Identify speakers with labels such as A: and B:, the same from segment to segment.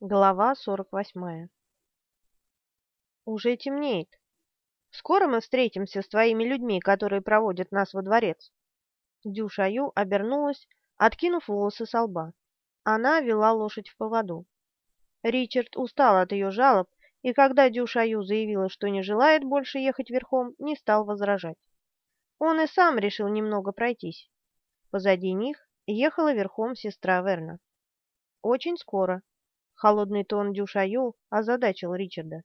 A: Глава 48. Уже темнеет. Скоро мы встретимся с твоими людьми, которые проводят нас во дворец. Дюшаю обернулась, откинув волосы со лба. Она вела лошадь в поводу. Ричард устал от ее жалоб, и когда Дюшаю заявила, что не желает больше ехать верхом, не стал возражать. Он и сам решил немного пройтись. Позади них ехала верхом сестра Верна. Очень скоро Холодный тон Дюшаю озадачил Ричарда.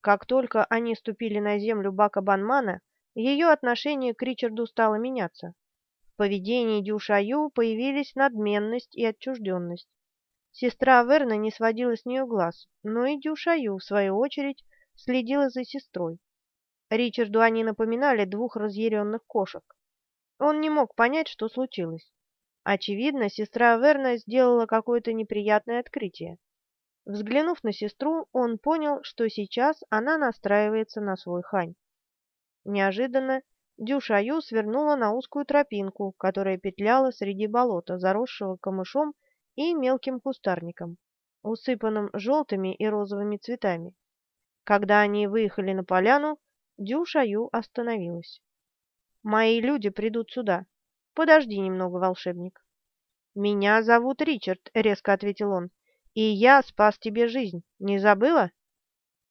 A: Как только они ступили на землю Бака Банмана, ее отношение к Ричарду стало меняться. В поведении Дюшаю появились надменность и отчужденность. Сестра Верна не сводила с нее глаз, но и Дюшаю, в свою очередь, следила за сестрой. Ричарду они напоминали двух разъяренных кошек. Он не мог понять, что случилось. Очевидно, сестра Верна сделала какое-то неприятное открытие. Взглянув на сестру, он понял, что сейчас она настраивается на свой хань. Неожиданно Дюшаю свернула на узкую тропинку, которая петляла среди болота, заросшего камышом и мелким кустарником, усыпанным желтыми и розовыми цветами. Когда они выехали на поляну, Дюшаю остановилась. «Мои люди придут сюда. Подожди немного, волшебник». «Меня зовут Ричард», — резко ответил он. И я спас тебе жизнь. Не забыла?»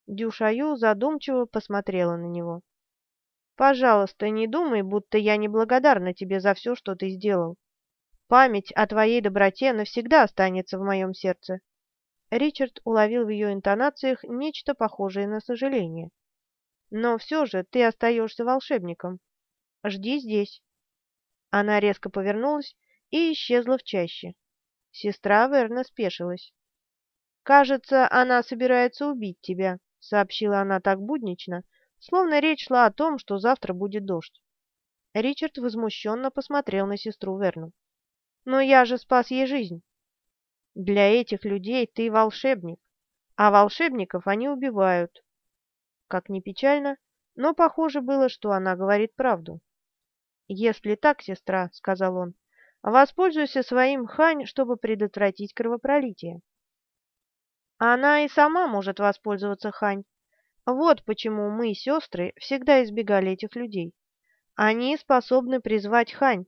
A: Дюшаю задумчиво посмотрела на него. «Пожалуйста, не думай, будто я неблагодарна тебе за все, что ты сделал. Память о твоей доброте навсегда останется в моем сердце». Ричард уловил в ее интонациях нечто похожее на сожаление. «Но все же ты остаешься волшебником. Жди здесь». Она резко повернулась и исчезла в чаще. Сестра Верна спешилась. «Кажется, она собирается убить тебя», — сообщила она так буднично, словно речь шла о том, что завтра будет дождь. Ричард возмущенно посмотрел на сестру Верну. «Но я же спас ей жизнь». «Для этих людей ты волшебник, а волшебников они убивают». Как ни печально, но похоже было, что она говорит правду. «Если так, сестра», — сказал он, — «воспользуйся своим хань, чтобы предотвратить кровопролитие». Она и сама может воспользоваться Хань. Вот почему мы, сестры, всегда избегали этих людей. Они способны призвать Хань,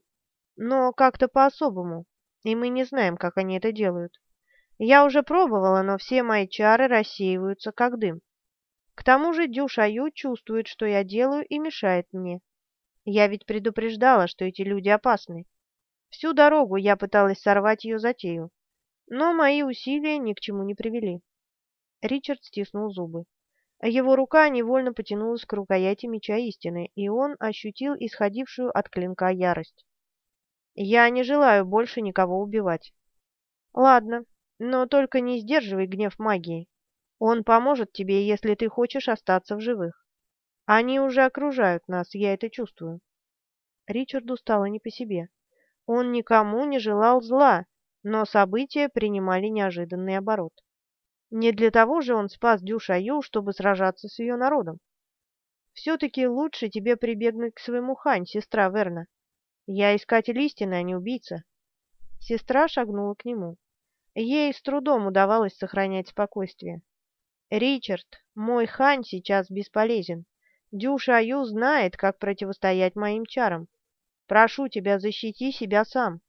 A: но как-то по-особому, и мы не знаем, как они это делают. Я уже пробовала, но все мои чары рассеиваются, как дым. К тому же Дюшаю чувствует, что я делаю, и мешает мне. Я ведь предупреждала, что эти люди опасны. Всю дорогу я пыталась сорвать ее затею, но мои усилия ни к чему не привели. Ричард стиснул зубы. Его рука невольно потянулась к рукояти меча истины, и он ощутил исходившую от клинка ярость. «Я не желаю больше никого убивать». «Ладно, но только не сдерживай гнев магии. Он поможет тебе, если ты хочешь остаться в живых. Они уже окружают нас, я это чувствую». Ричарду стало не по себе. Он никому не желал зла, но события принимали неожиданный оборот. Не для того же он спас Дюшаю, чтобы сражаться с ее народом. Все-таки лучше тебе прибегнуть к своему хань, сестра Верна. Я искатель истины, а не убийца. Сестра шагнула к нему. Ей с трудом удавалось сохранять спокойствие. «Ричард, мой хань сейчас бесполезен. Дюшаю знает, как противостоять моим чарам. Прошу тебя, защити себя сам».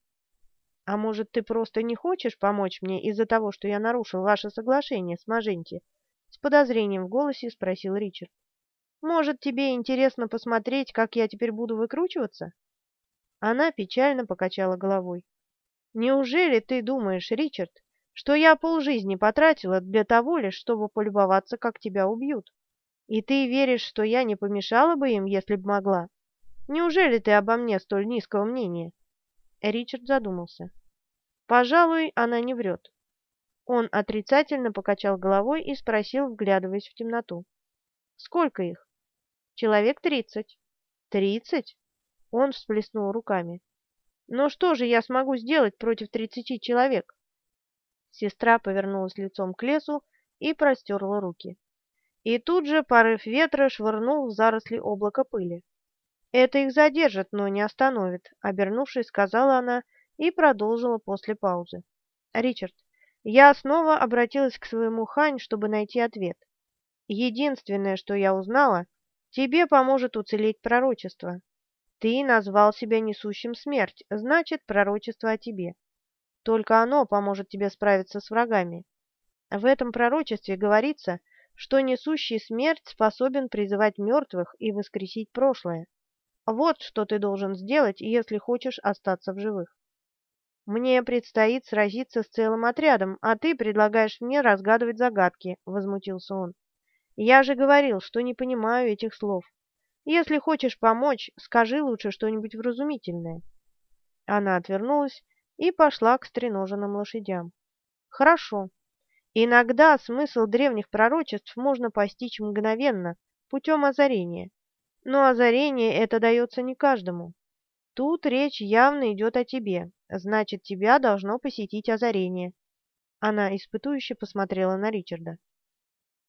A: «А может, ты просто не хочешь помочь мне из-за того, что я нарушил ваше соглашение с Маженти?» С подозрением в голосе спросил Ричард. «Может, тебе интересно посмотреть, как я теперь буду выкручиваться?» Она печально покачала головой. «Неужели ты думаешь, Ричард, что я полжизни потратила для того лишь, чтобы полюбоваться, как тебя убьют? И ты веришь, что я не помешала бы им, если б могла? Неужели ты обо мне столь низкого мнения?» Ричард задумался. Пожалуй, она не врет. Он отрицательно покачал головой и спросил, вглядываясь в темноту. «Сколько их?» «Человек тридцать». «Тридцать?» Он всплеснул руками. «Но что же я смогу сделать против тридцати человек?» Сестра повернулась лицом к лесу и простерла руки. И тут же порыв ветра швырнул в заросли облако пыли. «Это их задержит, но не остановит», — обернувшись, сказала она и продолжила после паузы. «Ричард, Я снова обратилась к своему Хань, чтобы найти ответ. Единственное, что я узнала, тебе поможет уцелеть пророчество. Ты назвал себя несущим смерть, значит, пророчество о тебе. Только оно поможет тебе справиться с врагами. В этом пророчестве говорится, что несущий смерть способен призывать мертвых и воскресить прошлое. Вот что ты должен сделать, если хочешь остаться в живых. Мне предстоит сразиться с целым отрядом, а ты предлагаешь мне разгадывать загадки, — возмутился он. Я же говорил, что не понимаю этих слов. Если хочешь помочь, скажи лучше что-нибудь вразумительное. Она отвернулась и пошла к стреноженным лошадям. Хорошо. Иногда смысл древних пророчеств можно постичь мгновенно, путем озарения. Но озарение это дается не каждому. Тут речь явно идет о тебе, значит, тебя должно посетить озарение. Она испытующе посмотрела на Ричарда.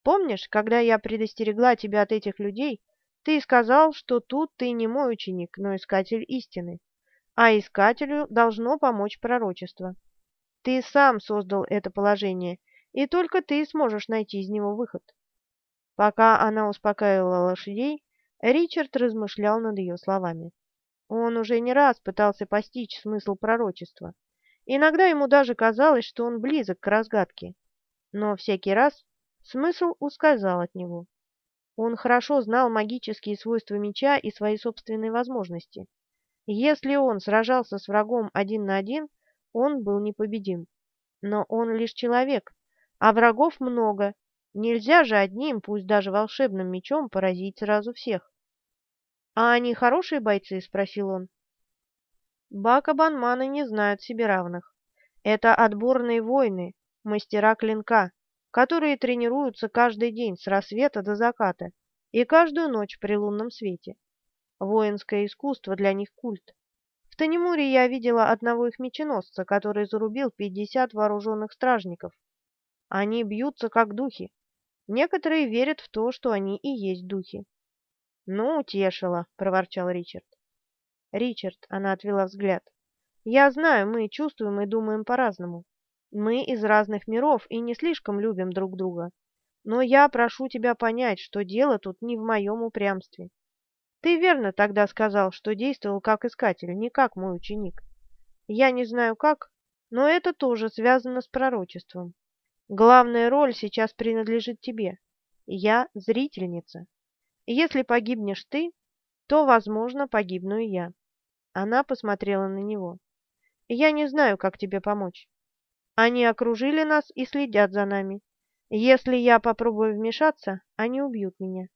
A: Помнишь, когда я предостерегла тебя от этих людей, ты сказал, что тут ты не мой ученик, но искатель истины, а искателю должно помочь пророчество. Ты сам создал это положение, и только ты сможешь найти из него выход. Пока она успокаивала лошадей, Ричард размышлял над ее словами. Он уже не раз пытался постичь смысл пророчества. Иногда ему даже казалось, что он близок к разгадке. Но всякий раз смысл ускользал от него. Он хорошо знал магические свойства меча и свои собственные возможности. Если он сражался с врагом один на один, он был непобедим. Но он лишь человек, а врагов много. Нельзя же одним, пусть даже волшебным мечом, поразить сразу всех. «А они хорошие бойцы?» — спросил он. Бака-банманы не знают себе равных. Это отборные воины, мастера клинка, которые тренируются каждый день с рассвета до заката и каждую ночь при лунном свете. Воинское искусство для них культ. В Танемуре я видела одного их меченосца, который зарубил пятьдесят вооруженных стражников. Они бьются как духи. Некоторые верят в то, что они и есть духи. «Ну, утешила», — проворчал Ричард. «Ричард», — она отвела взгляд, — «я знаю, мы чувствуем и думаем по-разному. Мы из разных миров и не слишком любим друг друга. Но я прошу тебя понять, что дело тут не в моем упрямстве. Ты верно тогда сказал, что действовал как искатель, не как мой ученик. Я не знаю как, но это тоже связано с пророчеством. Главная роль сейчас принадлежит тебе. Я зрительница. Если погибнешь ты, то, возможно, погибну и я. Она посмотрела на него. Я не знаю, как тебе помочь. Они окружили нас и следят за нами. Если я попробую вмешаться, они убьют меня.